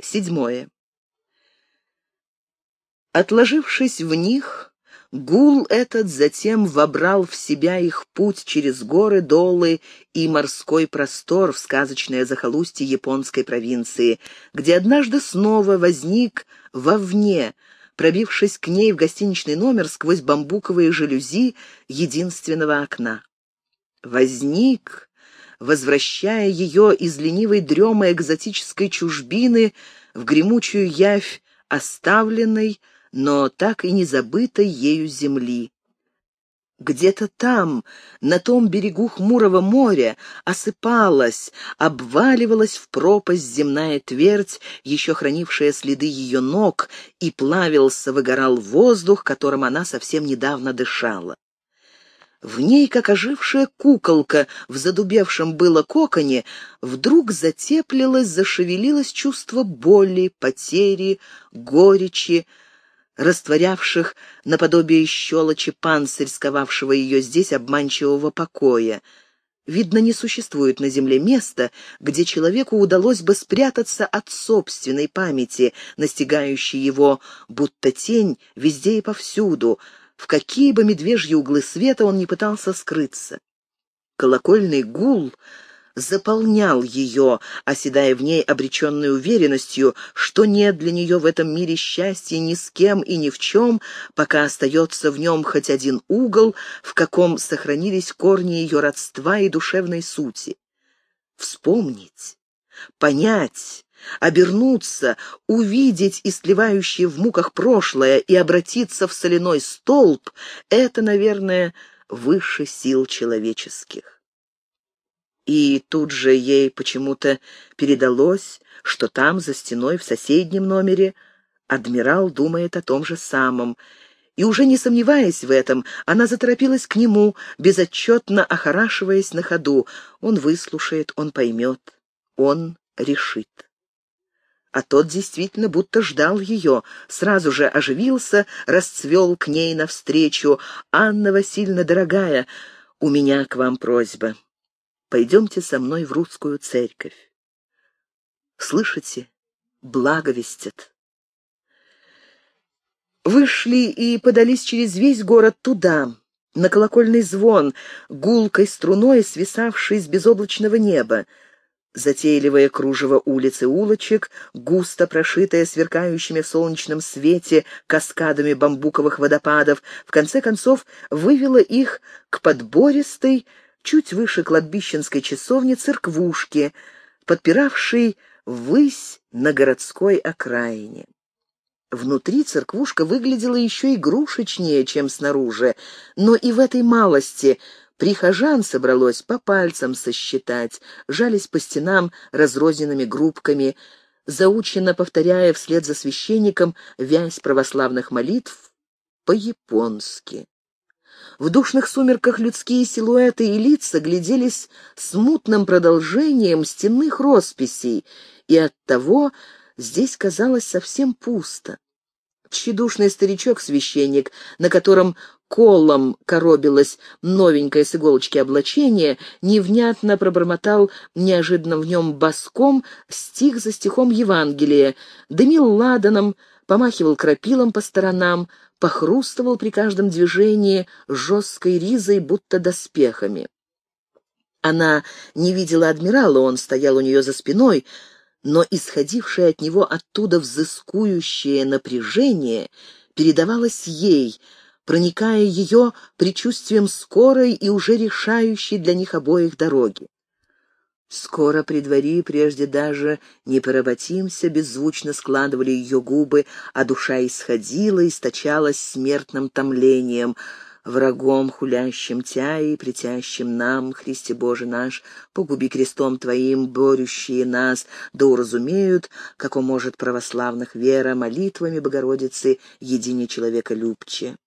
Седьмое. Отложившись в них, гул этот затем вобрал в себя их путь через горы, долы и морской простор в сказочное захолустье японской провинции, где однажды снова возник вовне, пробившись к ней в гостиничный номер сквозь бамбуковые жалюзи единственного окна. Возник, возвращая ее из ленивой дремы экзотической чужбины в гремучую явь оставленной, но так и не забытой ею земли. Где-то там, на том берегу хмурого моря, осыпалась, обваливалась в пропасть земная твердь, еще хранившая следы ее ног, и плавился, выгорал воздух, которым она совсем недавно дышала. В ней, как ожившая куколка в задубевшем было коконе, вдруг затеплилось, зашевелилось чувство боли, потери, горечи, растворявших наподобие щелочи панцирь, сковавшего ее здесь обманчивого покоя. Видно, не существует на земле места, где человеку удалось бы спрятаться от собственной памяти, настигающей его, будто тень, везде и повсюду, в какие бы медвежьи углы света он не пытался скрыться. Колокольный гул заполнял ее, оседая в ней обреченной уверенностью, что нет для нее в этом мире счастья ни с кем и ни в чем, пока остается в нем хоть один угол, в каком сохранились корни ее родства и душевной сути. Вспомнить, понять, обернуться, увидеть истлевающее в муках прошлое и обратиться в соляной столб — это, наверное, выше сил человеческих. И тут же ей почему-то передалось, что там, за стеной, в соседнем номере, адмирал думает о том же самом. И уже не сомневаясь в этом, она заторопилась к нему, безотчетно охорашиваясь на ходу. Он выслушает, он поймет, он решит. А тот действительно будто ждал ее, сразу же оживился, расцвел к ней навстречу. «Анна Васильевна, дорогая, у меня к вам просьба. Пойдемте со мной в русскую церковь. Слышите? Благовестят. Вышли и подались через весь город туда, на колокольный звон, гулкой струной, свисавший с безоблачного неба. Затейливое кружево улиц и улочек, густо прошитое сверкающими в солнечном свете каскадами бамбуковых водопадов, в конце концов вывело их к подбористой, чуть выше кладбищенской часовни церквушки, подпиравшей ввысь на городской окраине. Внутри церквушка выглядела еще игрушечнее, чем снаружи, но и в этой малости прихожан собралось по пальцам сосчитать, жались по стенам разрозненными группками, заученно повторяя вслед за священником вязь православных молитв по-японски. В душных сумерках людские силуэты и лица гляделись смутным продолжением стенных росписей, и оттого здесь казалось совсем пусто. Тщедушный старичок-священник, на котором колом коробилось новенькое с иголочки облачение, невнятно пробормотал неожиданно в нем боском стих за стихом Евангелия, дымил ладаном, помахивал крапилом по сторонам, похрустывал при каждом движении жесткой ризой, будто доспехами. Она не видела адмирала, он стоял у нее за спиной, но исходившее от него оттуда взыскующее напряжение передавалось ей, проникая ее предчувствием скорой и уже решающей для них обоих дороги. Скоро при дворе, прежде даже не поработимся, беззвучно складывали ее губы, а душа исходила, источалась смертным томлением, врагом хулящим тя и притящим нам, Христе Боже наш, погуби крестом Твоим, борющие нас, да уразумеют, како может православных вера молитвами Богородицы, едине человека любче.